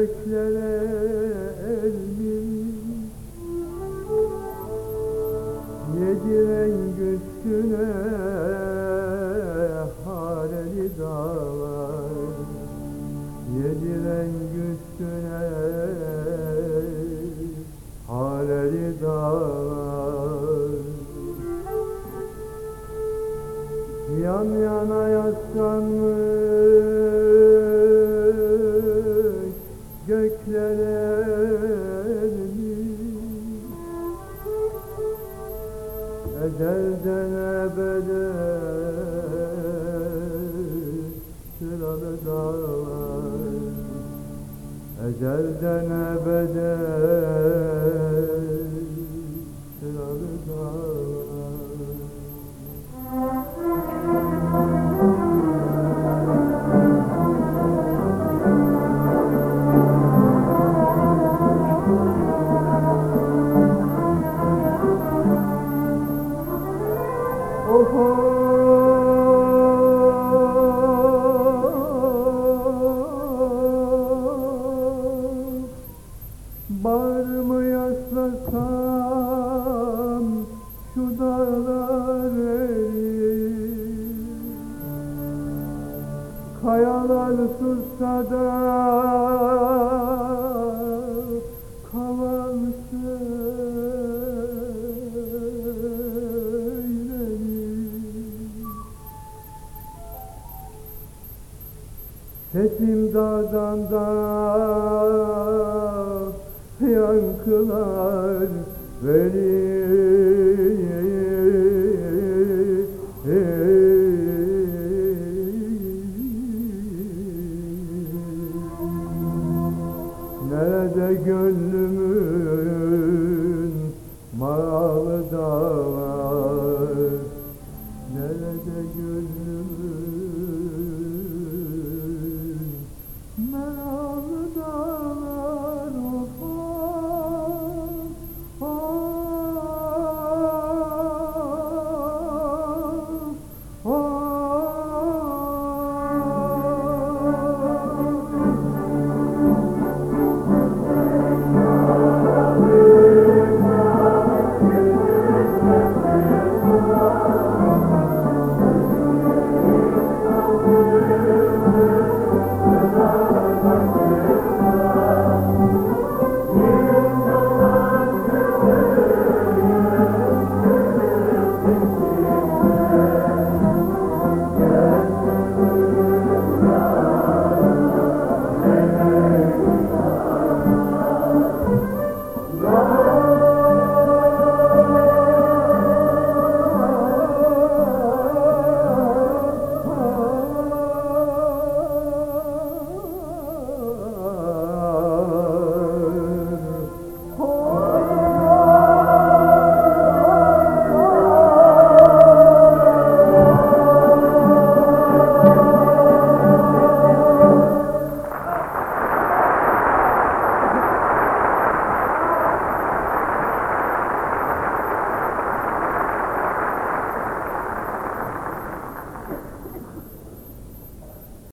göklere elmin. Yedi renk üstüne hareli dağlar. Yedi renk üstüne hareli dağlar. Yan yana yaslanmış Ezelden ebede sıralı dağlar. Ezelden ebede sıralı dağlar Kayalar sussa da söylenir Sesim dağdan da yankılar verir Nerede gönlümün malı da var Nerede gönlümün